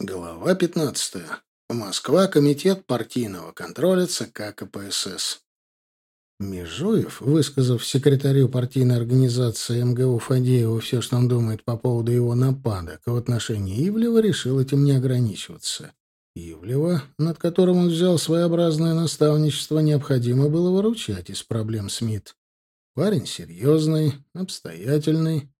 Глава 15. Москва. Комитет партийного контроля ЦК КПСС. Межуев, высказав секретарю партийной организации МГУ Фадееву все, что он думает по поводу его нападок в отношении Ивлева, решил этим не ограничиваться. Ивлева, над которым он взял своеобразное наставничество, необходимо было выручать из проблем СМИТ. Парень серьезный, обстоятельный,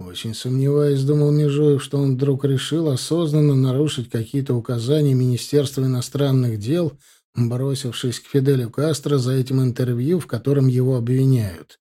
очень сомневаясь, думал Межуев, что он вдруг решил осознанно нарушить какие-то указания Министерства иностранных дел, бросившись к Фиделю Кастро за этим интервью, в котором его обвиняют.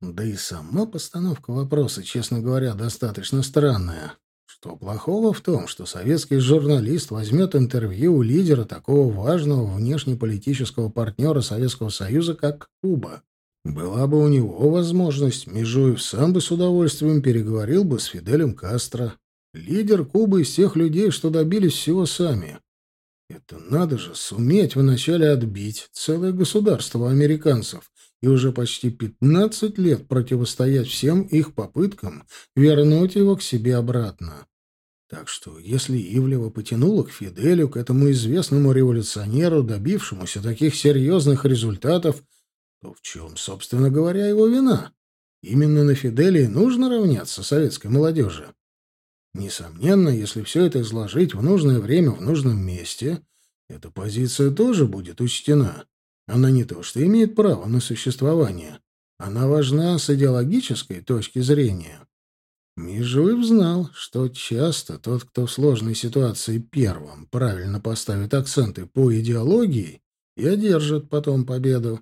Да и сама постановка вопроса, честно говоря, достаточно странная. Что плохого в том, что советский журналист возьмет интервью у лидера такого важного внешнеполитического партнера Советского Союза, как Куба? Была бы у него возможность, Межуев сам бы с удовольствием переговорил бы с Фиделем Кастро. Лидер Кубы из тех людей, что добились всего сами. Это надо же суметь вначале отбить целое государство американцев и уже почти 15 лет противостоять всем их попыткам вернуть его к себе обратно. Так что, если Ивлева потянула к Фиделю, к этому известному революционеру, добившемуся таких серьезных результатов, то в чем, собственно говоря, его вина? Именно на Фиделии нужно равняться советской молодежи. Несомненно, если все это изложить в нужное время в нужном месте, эта позиция тоже будет учтена. Она не то что имеет право на существование, она важна с идеологической точки зрения. Межуев знал, что часто тот, кто в сложной ситуации первым правильно поставит акценты по идеологии, и одержит потом победу.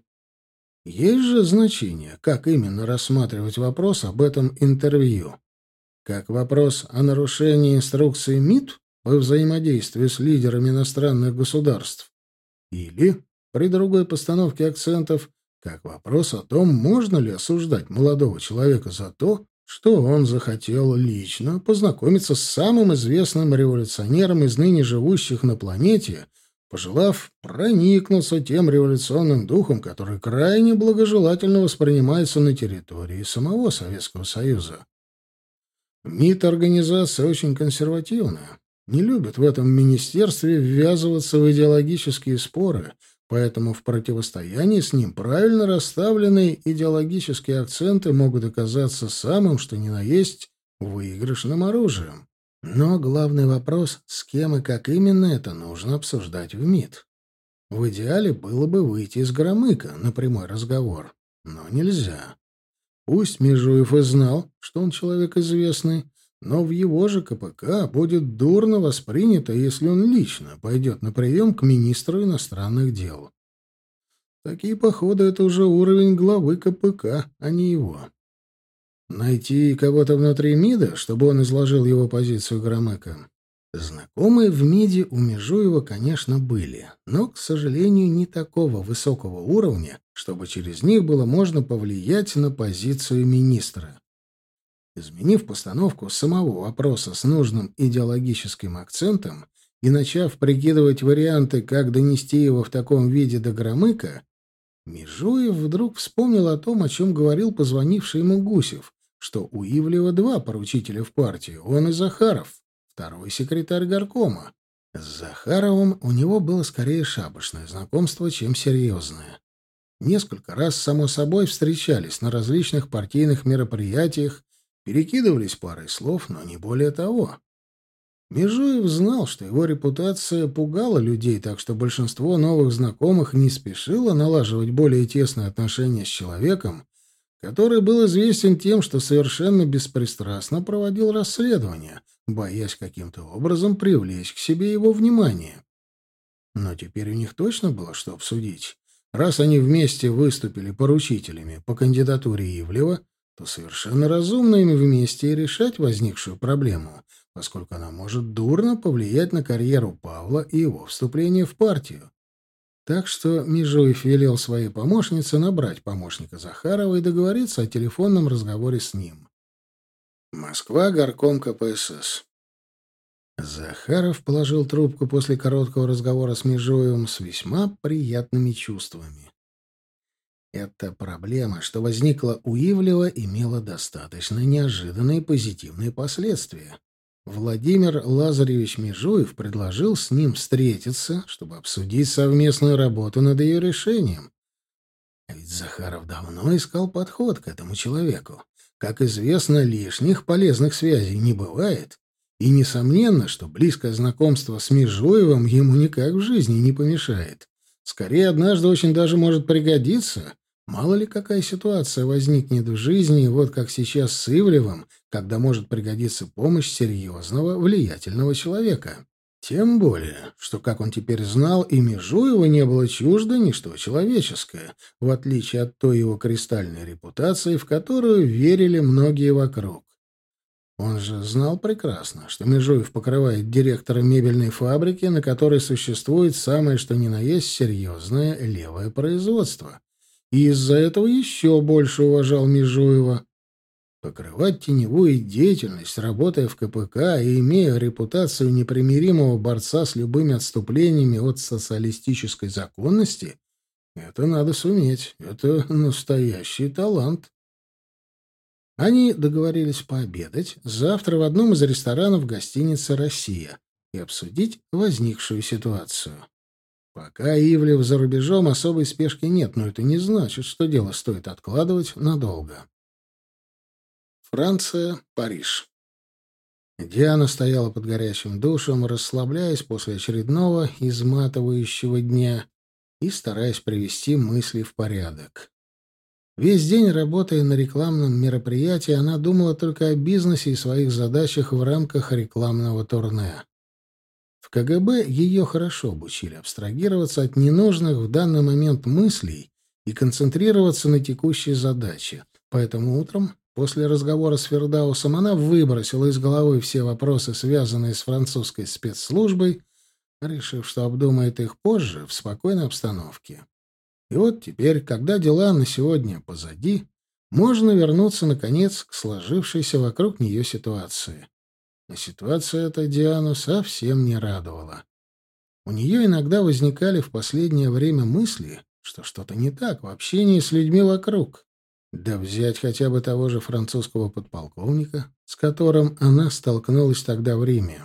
Есть же значение, как именно рассматривать вопрос об этом интервью. Как вопрос о нарушении инструкции МИД по взаимодействию с лидерами иностранных государств. Или, при другой постановке акцентов, как вопрос о том, можно ли осуждать молодого человека за то, что он захотел лично познакомиться с самым известным революционером из ныне живущих на планете – пожелав проникнуться тем революционным духом, который крайне благожелательно воспринимается на территории самого Советского Союза. МИД — организация очень консервативная, не любит в этом министерстве ввязываться в идеологические споры, поэтому в противостоянии с ним правильно расставленные идеологические акценты могут оказаться самым, что ни на есть, выигрышным оружием. Но главный вопрос, с кем и как именно это нужно обсуждать в МИД. В идеале было бы выйти из Громыка на прямой разговор, но нельзя. Пусть Межуев и знал, что он человек известный, но в его же КПК будет дурно воспринято, если он лично пойдет на прием к министру иностранных дел. Такие походы — это уже уровень главы КПК, а не его. Найти кого-то внутри МИДа, чтобы он изложил его позицию Громыка. Знакомые в МИДе у Межуева, конечно, были, но, к сожалению, не такого высокого уровня, чтобы через них было можно повлиять на позицию министра. Изменив постановку самого вопроса с нужным идеологическим акцентом и начав прикидывать варианты, как донести его в таком виде до Громыка, Межуев вдруг вспомнил о том, о чем говорил позвонивший ему Гусев, что у Ивлева два поручителя в партии, он и Захаров, второй секретарь горкома. С Захаровым у него было скорее шабашное знакомство, чем серьезное. Несколько раз, само собой, встречались на различных партийных мероприятиях, перекидывались парой слов, но не более того. Межуев знал, что его репутация пугала людей, так что большинство новых знакомых не спешило налаживать более тесные отношения с человеком, который был известен тем, что совершенно беспристрастно проводил расследование, боясь каким-то образом привлечь к себе его внимание. Но теперь у них точно было что обсудить. Раз они вместе выступили поручителями по кандидатуре Ивлева, то совершенно разумно им вместе и решать возникшую проблему, поскольку она может дурно повлиять на карьеру Павла и его вступление в партию. Так что Межуев велел своей помощнице набрать помощника Захарова и договориться о телефонном разговоре с ним. Москва, горком КПСС. Захаров положил трубку после короткого разговора с Межуевым с весьма приятными чувствами. Эта проблема, что возникла у Ивлева, имела достаточно неожиданные позитивные последствия. Владимир Лазаревич Межуев предложил с ним встретиться, чтобы обсудить совместную работу над ее решением. А ведь Захаров давно искал подход к этому человеку. Как известно, лишних полезных связей не бывает. И несомненно, что близкое знакомство с Межуевым ему никак в жизни не помешает. Скорее, однажды очень даже может пригодиться. Мало ли какая ситуация возникнет в жизни, вот как сейчас с Ивлевым, когда может пригодиться помощь серьезного, влиятельного человека. Тем более, что, как он теперь знал, и Межуева не было чуждо ничто человеческое, в отличие от той его кристальной репутации, в которую верили многие вокруг. Он же знал прекрасно, что Межуев покрывает директора мебельной фабрики, на которой существует самое что ни на есть серьезное левое производство. И из-за этого еще больше уважал Межуева. Покрывать теневую деятельность, работая в КПК и имея репутацию непримиримого борца с любыми отступлениями от социалистической законности, это надо суметь. Это настоящий талант. Они договорились пообедать завтра в одном из ресторанов гостиницы «Россия» и обсудить возникшую ситуацию. Пока Ивлев за рубежом особой спешки нет, но это не значит, что дело стоит откладывать надолго. Франция, Париж. Диана стояла под горячим душем, расслабляясь после очередного изматывающего дня и стараясь привести мысли в порядок. Весь день, работая на рекламном мероприятии, она думала только о бизнесе и своих задачах в рамках рекламного турне. В КГБ ее хорошо обучили абстрагироваться от ненужных в данный момент мыслей и концентрироваться на текущей задаче. Поэтому утром После разговора с Фердаусом она выбросила из головы все вопросы, связанные с французской спецслужбой, решив, что обдумает их позже, в спокойной обстановке. И вот теперь, когда дела на сегодня позади, можно вернуться, наконец, к сложившейся вокруг нее ситуации. Но ситуация эта Диану совсем не радовала. У нее иногда возникали в последнее время мысли, что что-то не так в общении с людьми вокруг. Да взять хотя бы того же французского подполковника, с которым она столкнулась тогда в Риме.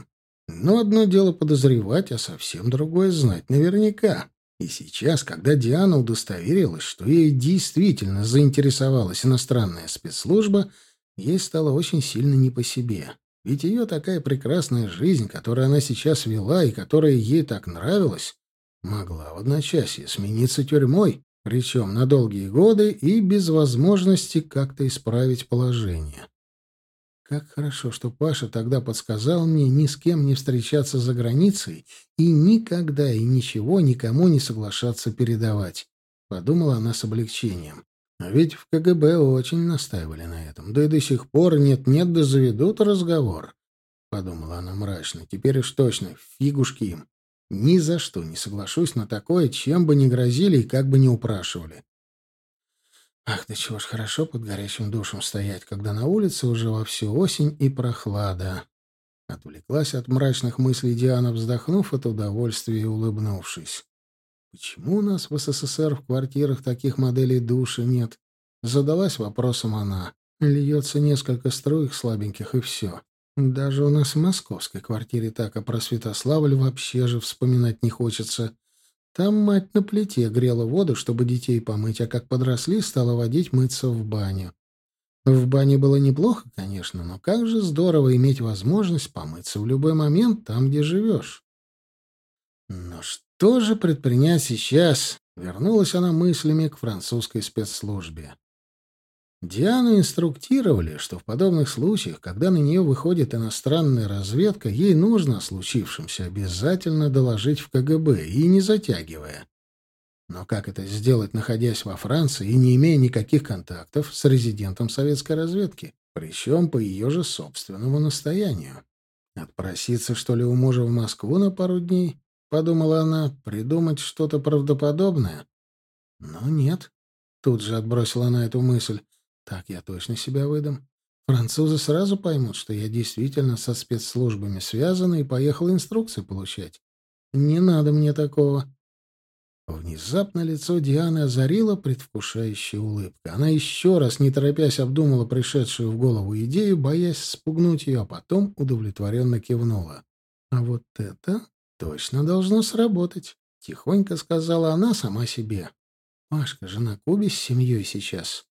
Но одно дело подозревать, а совсем другое знать наверняка. И сейчас, когда Диана удостоверилась, что ей действительно заинтересовалась иностранная спецслужба, ей стало очень сильно не по себе. Ведь ее такая прекрасная жизнь, которую она сейчас вела и которая ей так нравилась, могла в одночасье смениться тюрьмой. Причем на долгие годы и без возможности как-то исправить положение. Как хорошо, что Паша тогда подсказал мне ни с кем не встречаться за границей и никогда и ничего никому не соглашаться передавать. Подумала она с облегчением. А ведь в КГБ очень настаивали на этом. Да и до сих пор нет-нет, да заведут разговор. Подумала она мрачно. Теперь уж точно, фигушки им. Ни за что не соглашусь на такое, чем бы ни грозили и как бы ни упрашивали. Ах, да чего ж хорошо под горячим душем стоять, когда на улице уже вовсю осень и прохлада. Отвлеклась от мрачных мыслей Диана, вздохнув от удовольствия и улыбнувшись. Почему у нас в СССР в квартирах таких моделей души нет? Задалась вопросом она. Льется несколько струек слабеньких, и все. Даже у нас в московской квартире так, а про Святославль вообще же вспоминать не хочется. Там мать на плите грела воду, чтобы детей помыть, а как подросли, стала водить мыться в баню. В бане было неплохо, конечно, но как же здорово иметь возможность помыться в любой момент там, где живешь. Но что же предпринять сейчас? Вернулась она мыслями к французской спецслужбе. Диану инструктировали, что в подобных случаях, когда на нее выходит иностранная разведка, ей нужно о случившемся обязательно доложить в КГБ и не затягивая. Но как это сделать, находясь во Франции и не имея никаких контактов с резидентом советской разведки, причем по ее же собственному настоянию? Отпроситься, что ли, у мужа в Москву на пару дней? Подумала она, придумать что-то правдоподобное? Но нет. Тут же отбросила она эту мысль. Так я точно себя выдам. Французы сразу поймут, что я действительно со спецслужбами связан и поехал инструкции получать. Не надо мне такого. Внезапно лицо Дианы озарила предвкушающая улыбка. Она еще раз, не торопясь, обдумала пришедшую в голову идею, боясь спугнуть ее, а потом удовлетворенно кивнула. «А вот это точно должно сработать», — тихонько сказала она сама себе. «Машка же на Кубе с семьей сейчас.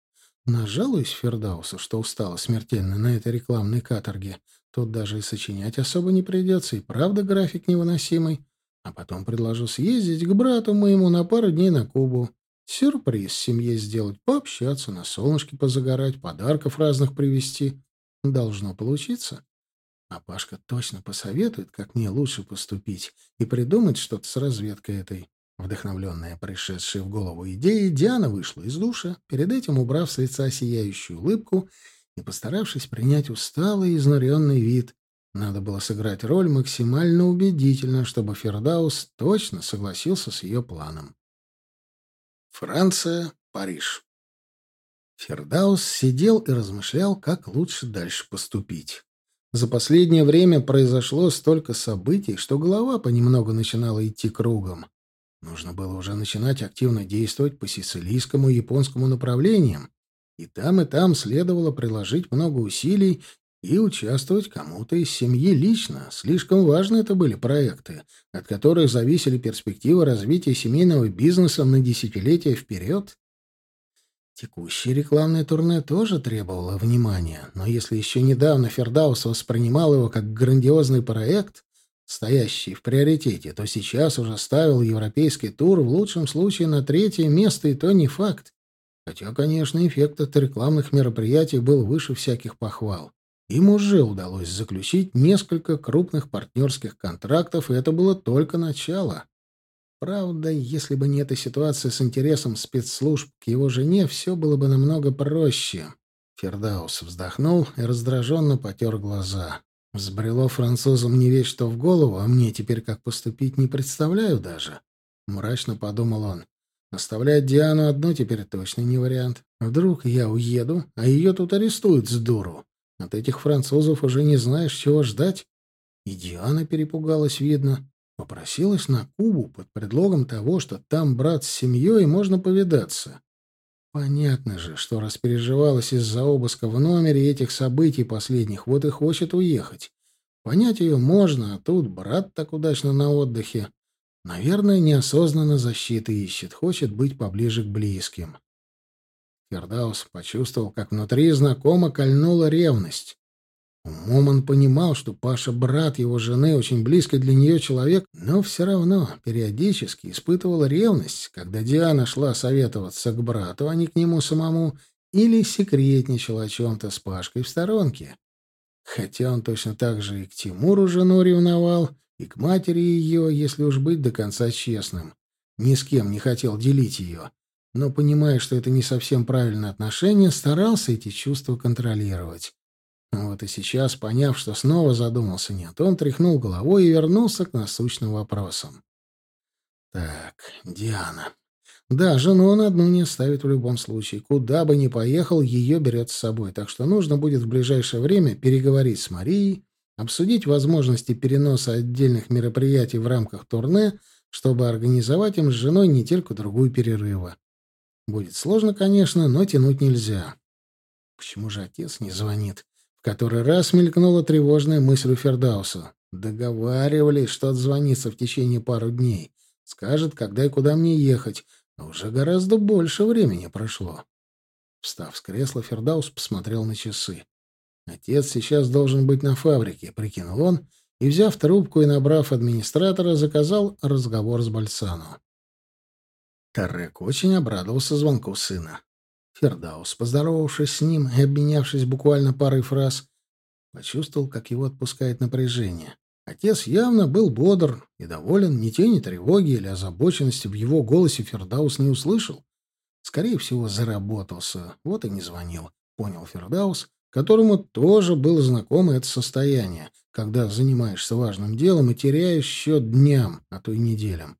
Нажалуюсь Фердаусу, что устала смертельно на этой рекламной каторге. Тут даже и сочинять особо не придется, и правда график невыносимый. А потом предложу съездить к брату моему на пару дней на Кубу. Сюрприз семье сделать, пообщаться, на солнышке позагорать, подарков разных привезти. Должно получиться. А Пашка точно посоветует, как мне лучше поступить, и придумать что-то с разведкой этой. Вдохновленная пришедшей в голову идеей, Диана вышла из душа, перед этим убрав с лица сияющую улыбку и постаравшись принять усталый и изнуренный вид, надо было сыграть роль максимально убедительно, чтобы Фердаус точно согласился с ее планом. Франция, Париж. Фердаус сидел и размышлял, как лучше дальше поступить. За последнее время произошло столько событий, что голова понемногу начинала идти кругом. Нужно было уже начинать активно действовать по сицилийскому и японскому направлениям, и там, и там следовало приложить много усилий и участвовать кому-то из семьи лично. Слишком важны это были проекты, от которых зависели перспективы развития семейного бизнеса на десятилетия вперед. Текущее рекламное турне тоже требовало внимания, но если еще недавно Фердаус воспринимал его как грандиозный проект, стоящий в приоритете, то сейчас уже ставил европейский тур в лучшем случае на третье место, и то не факт. Хотя, конечно, эффект от рекламных мероприятий был выше всяких похвал. Им уже удалось заключить несколько крупных партнерских контрактов, и это было только начало. Правда, если бы не эта ситуация с интересом спецслужб к его жене, все было бы намного проще. Фердаус вздохнул и раздраженно потер глаза. Взбрело французам не весь что в голову, а мне теперь как поступить не представляю даже. Мрачно подумал он. Оставлять Диану одну теперь точно не вариант. Вдруг я уеду, а ее тут арестуют с дуру. От этих французов уже не знаешь, чего ждать. И Диана перепугалась, видно. Попросилась на Кубу под предлогом того, что там брат с семьей, можно повидаться. Понятно же, что распереживалась из-за обыска в номере этих событий последних, вот и хочет уехать. Понять ее можно, а тут брат так удачно на отдыхе. Наверное, неосознанно защиты ищет, хочет быть поближе к близким. Фердаус почувствовал, как внутри знакомо кольнула ревность. Умом он понимал, что Паша — брат его жены, очень близкий для нее человек, но все равно периодически испытывал ревность, когда Диана шла советоваться к брату, а не к нему самому, или секретничала о чем-то с Пашкой в сторонке. Хотя он точно так же и к Тимуру жену ревновал, и к матери ее, если уж быть до конца честным. Ни с кем не хотел делить ее, но, понимая, что это не совсем правильное отношение, старался эти чувства контролировать. Вот и сейчас, поняв, что снова задумался нет, он тряхнул головой и вернулся к насущным вопросам. Так, Диана. Да, жену он одну не оставит в любом случае. Куда бы ни поехал, ее берет с собой. Так что нужно будет в ближайшее время переговорить с Марией, обсудить возможности переноса отдельных мероприятий в рамках турне, чтобы организовать им с женой недельку-другую перерыва. Будет сложно, конечно, но тянуть нельзя. Почему же отец не звонит? Который раз мелькнула тревожная мысль у Фердауса. Договаривались, что отзвонится в течение пару дней. Скажет, когда и куда мне ехать. Но уже гораздо больше времени прошло. Встав с кресла, Фердаус посмотрел на часы. Отец сейчас должен быть на фабрике, прикинул он, и, взяв трубку и набрав администратора, заказал разговор с Бальсану. Тарек очень обрадовался звонку сына. Фердаус, поздоровавшись с ним и обменявшись буквально парой фраз, почувствовал, как его отпускает напряжение. Отец явно был бодр и доволен, ни тени тревоги или озабоченности в его голосе Фердаус не услышал. Скорее всего, заработался, вот и не звонил, понял Фердаус, которому тоже было знакомо это состояние, когда занимаешься важным делом и теряешь счет дням, а то и неделям.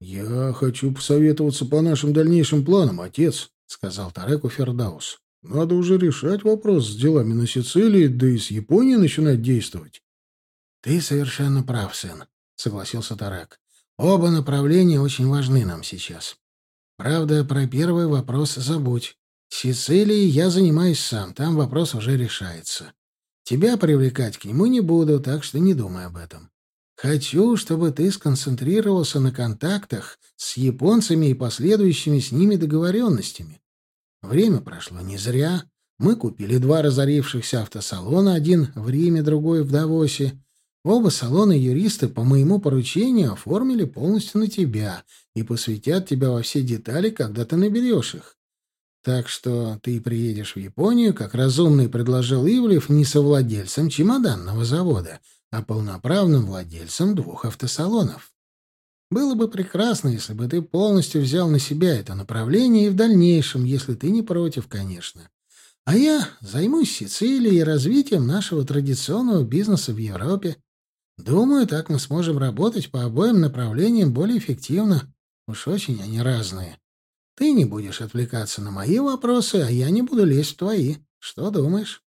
«Я хочу посоветоваться по нашим дальнейшим планам, отец», — сказал Тареку Фердаус. «Надо уже решать вопрос с делами на Сицилии, да и с Японией начинать действовать». «Ты совершенно прав, сын», — согласился Тарек. Оба направления очень важны нам сейчас. Правда, про первый вопрос забудь. Сицилией я занимаюсь сам, там вопрос уже решается. Тебя привлекать к нему не буду, так что не думай об этом. Хочу, чтобы ты сконцентрировался на контактах с японцами и последующими с ними договоренностями. Время прошло не зря. Мы купили два разорившихся автосалона, один в Риме, другой в Давосе. Оба салона юристы по моему поручению оформили полностью на тебя и посвятят тебя во все детали, когда ты наберешь их. Так что ты приедешь в Японию, как разумный предложил Ивлев, не совладельцем чемоданного завода, а полноправным владельцем двух автосалонов. Было бы прекрасно, если бы ты полностью взял на себя это направление и в дальнейшем, если ты не против, конечно. А я займусь Сицилией и развитием нашего традиционного бизнеса в Европе. Думаю, так мы сможем работать по обоим направлениям более эффективно. Уж очень они разные. Ты не будешь отвлекаться на мои вопросы, а я не буду лезть в твои. Что думаешь?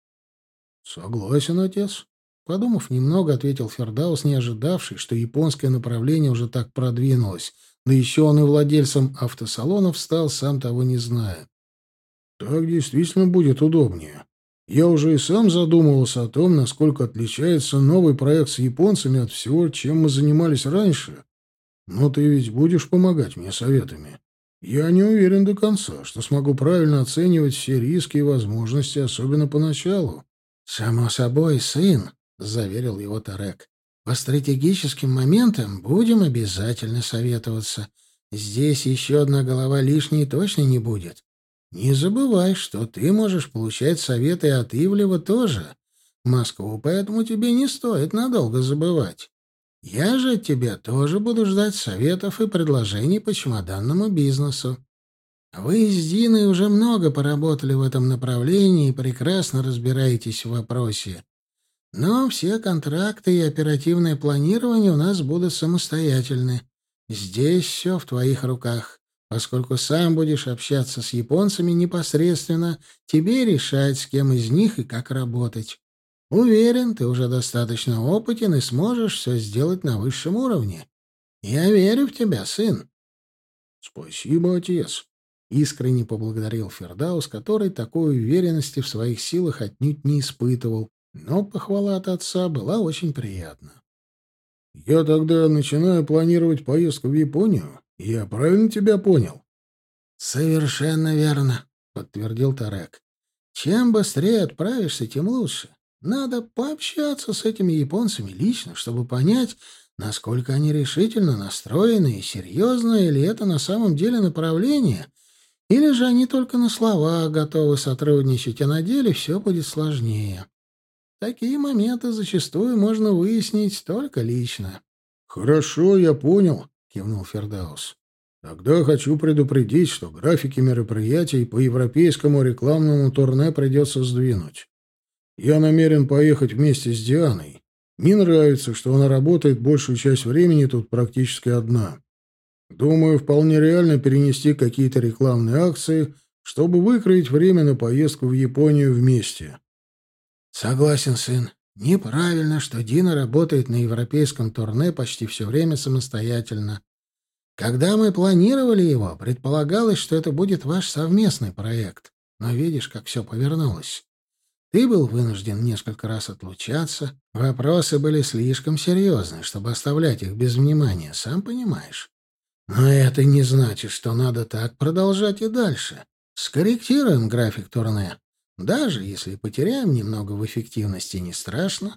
Согласен, отец. Подумав немного, ответил Фердаус, не ожидавший, что японское направление уже так продвинулось. Да еще он и владельцем автосалонов стал, сам того не зная. Так действительно будет удобнее. Я уже и сам задумывался о том, насколько отличается новый проект с японцами от всего, чем мы занимались раньше. Но ты ведь будешь помогать мне советами. Я не уверен до конца, что смогу правильно оценивать все риски и возможности, особенно поначалу. Само собой, сын, заверил его Тарек. По стратегическим моментам будем обязательно советоваться. Здесь еще одна голова лишней точно не будет. Не забывай, что ты можешь получать советы от Ивлева тоже. Москву поэтому тебе не стоит надолго забывать. Я же от тебя тоже буду ждать советов и предложений по чемоданному бизнесу. Вы с Диной уже много поработали в этом направлении и прекрасно разбираетесь в вопросе. Но все контракты и оперативное планирование у нас будут самостоятельны. Здесь все в твоих руках. Поскольку сам будешь общаться с японцами непосредственно, тебе решать, с кем из них и как работать. Уверен, ты уже достаточно опытен и сможешь все сделать на высшем уровне. Я верю в тебя, сын. — Спасибо, отец. Искренне поблагодарил Фердаус, который такой уверенности в своих силах отнюдь не испытывал, но похвала от отца была очень приятна. «Я тогда начинаю планировать поездку в Японию я правильно тебя понял? Совершенно верно, подтвердил Тарек. Чем быстрее отправишься, тем лучше. Надо пообщаться с этими японцами лично, чтобы понять, насколько они решительно настроены и серьезно ли это на самом деле направление, или же они только на словах готовы сотрудничать, а на деле все будет сложнее. Такие моменты зачастую можно выяснить только лично. «Хорошо, я понял», — кивнул Фердаус. «Тогда хочу предупредить, что графики мероприятий по европейскому рекламному турне придется сдвинуть. Я намерен поехать вместе с Дианой. Не нравится, что она работает большую часть времени тут практически одна. Думаю, вполне реально перенести какие-то рекламные акции, чтобы выкроить время на поездку в Японию вместе». «Согласен, сын. Неправильно, что Дина работает на европейском турне почти все время самостоятельно. Когда мы планировали его, предполагалось, что это будет ваш совместный проект. Но видишь, как все повернулось. Ты был вынужден несколько раз отлучаться. Вопросы были слишком серьезны, чтобы оставлять их без внимания, сам понимаешь. Но это не значит, что надо так продолжать и дальше. Скорректируем график турне. Даже если потеряем немного в эффективности, не страшно.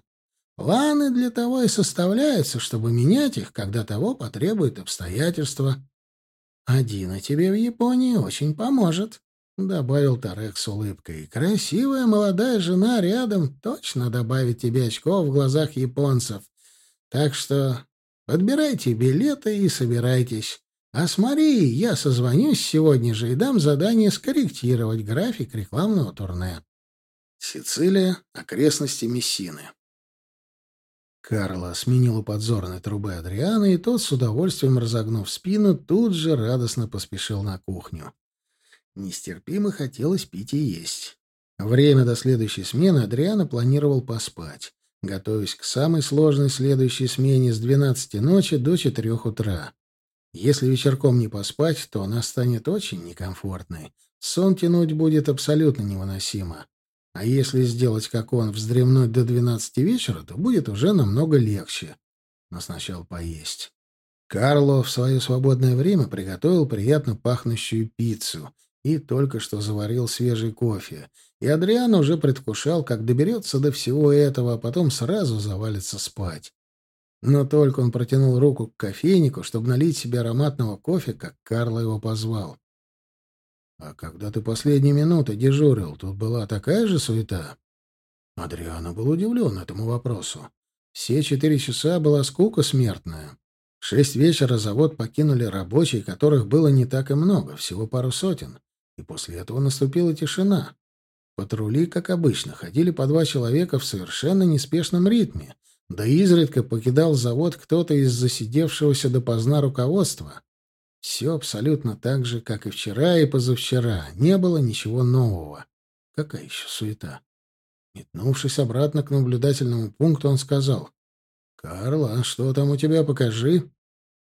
Планы для того и составляются, чтобы менять их, когда того потребуют обстоятельства. Один тебе в Японии очень поможет, — добавил Тарек с улыбкой. Красивая молодая жена рядом точно добавит тебе очков в глазах японцев. Так что подбирайте билеты и собирайтесь. А с Марией я созвонюсь сегодня же и дам задание скорректировать график рекламного турне. Сицилия, окрестности Мессины. Карло сменил у подзорной трубы Адриана, и тот, с удовольствием разогнув спину, тут же радостно поспешил на кухню. Нестерпимо хотелось пить и есть. Время до следующей смены Адриана планировал поспать, готовясь к самой сложной следующей смене с 12 ночи до 4 утра. Если вечерком не поспать, то она станет очень некомфортной. Сон тянуть будет абсолютно невыносимо. А если сделать, как он, вздремнуть до двенадцати вечера, то будет уже намного легче. Но сначала поесть. Карло в свое свободное время приготовил приятно пахнущую пиццу и только что заварил свежий кофе. И Адриан уже предвкушал, как доберется до всего этого, а потом сразу завалится спать. Но только он протянул руку к кофейнику, чтобы налить себе ароматного кофе, как Карло его позвал. «А когда ты последние минуты дежурил, тут была такая же суета?» Адриана был удивлен этому вопросу. Все четыре часа была скука смертная. В шесть вечера завод покинули рабочие, которых было не так и много, всего пару сотен. И после этого наступила тишина. Патрули, как обычно, ходили по два человека в совершенно неспешном ритме, да изредка покидал завод кто-то из засидевшегося допоздна руководства. Все абсолютно так же, как и вчера и позавчера. Не было ничего нового. Какая еще суета? Метнувшись обратно к наблюдательному пункту, он сказал. «Карл, а что там у тебя? Покажи».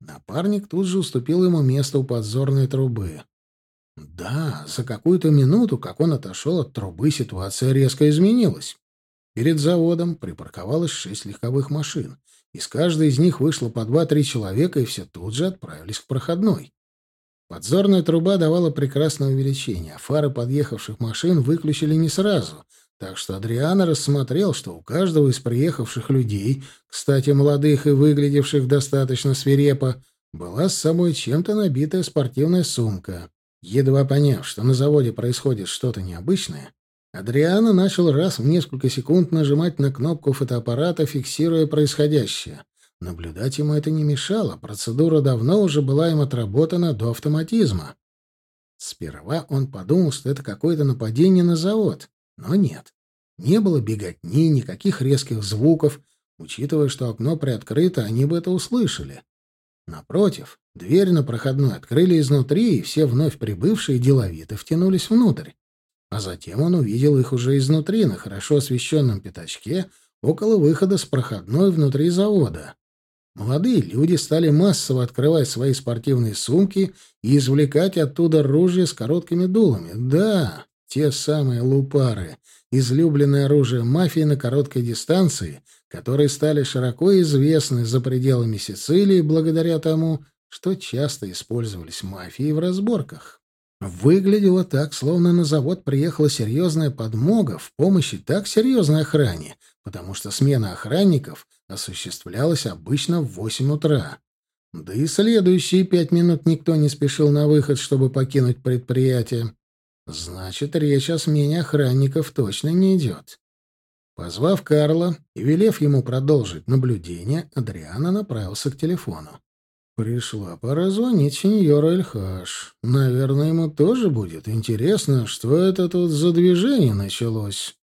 Напарник тут же уступил ему место у подзорной трубы. Да, за какую-то минуту, как он отошел от трубы, ситуация резко изменилась. Перед заводом припарковалось шесть легковых машин. Из каждой из них вышло по два-три человека, и все тут же отправились к проходной. Подзорная труба давала прекрасное увеличение, а фары подъехавших машин выключили не сразу, так что Адриана рассмотрел, что у каждого из приехавших людей, кстати, молодых и выглядевших достаточно свирепо, была с собой чем-то набитая спортивная сумка. Едва поняв, что на заводе происходит что-то необычное, Адриана начал раз в несколько секунд нажимать на кнопку фотоаппарата, фиксируя происходящее. Наблюдать ему это не мешало, процедура давно уже была им отработана до автоматизма. Сперва он подумал, что это какое-то нападение на завод, но нет. Не было беготни, никаких резких звуков. Учитывая, что окно приоткрыто, они бы это услышали. Напротив, дверь на проходной открыли изнутри, и все вновь прибывшие деловито втянулись внутрь. А затем он увидел их уже изнутри, на хорошо освещенном пятачке, около выхода с проходной внутри завода. Молодые люди стали массово открывать свои спортивные сумки и извлекать оттуда ружья с короткими дулами. Да, те самые лупары, излюбленное оружие мафии на короткой дистанции, которые стали широко известны за пределами Сицилии благодаря тому, что часто использовались мафией в разборках. Выглядело так, словно на завод приехала серьезная подмога в помощи так серьезной охране, потому что смена охранников осуществлялась обычно в восемь утра. Да и следующие пять минут никто не спешил на выход, чтобы покинуть предприятие. Значит, речь о смене охранников точно не идет. Позвав Карла и велев ему продолжить наблюдение, Адриана направился к телефону. Пришла пора звонить сеньору Эльхаш. Наверное, ему тоже будет интересно, что это тут за движение началось.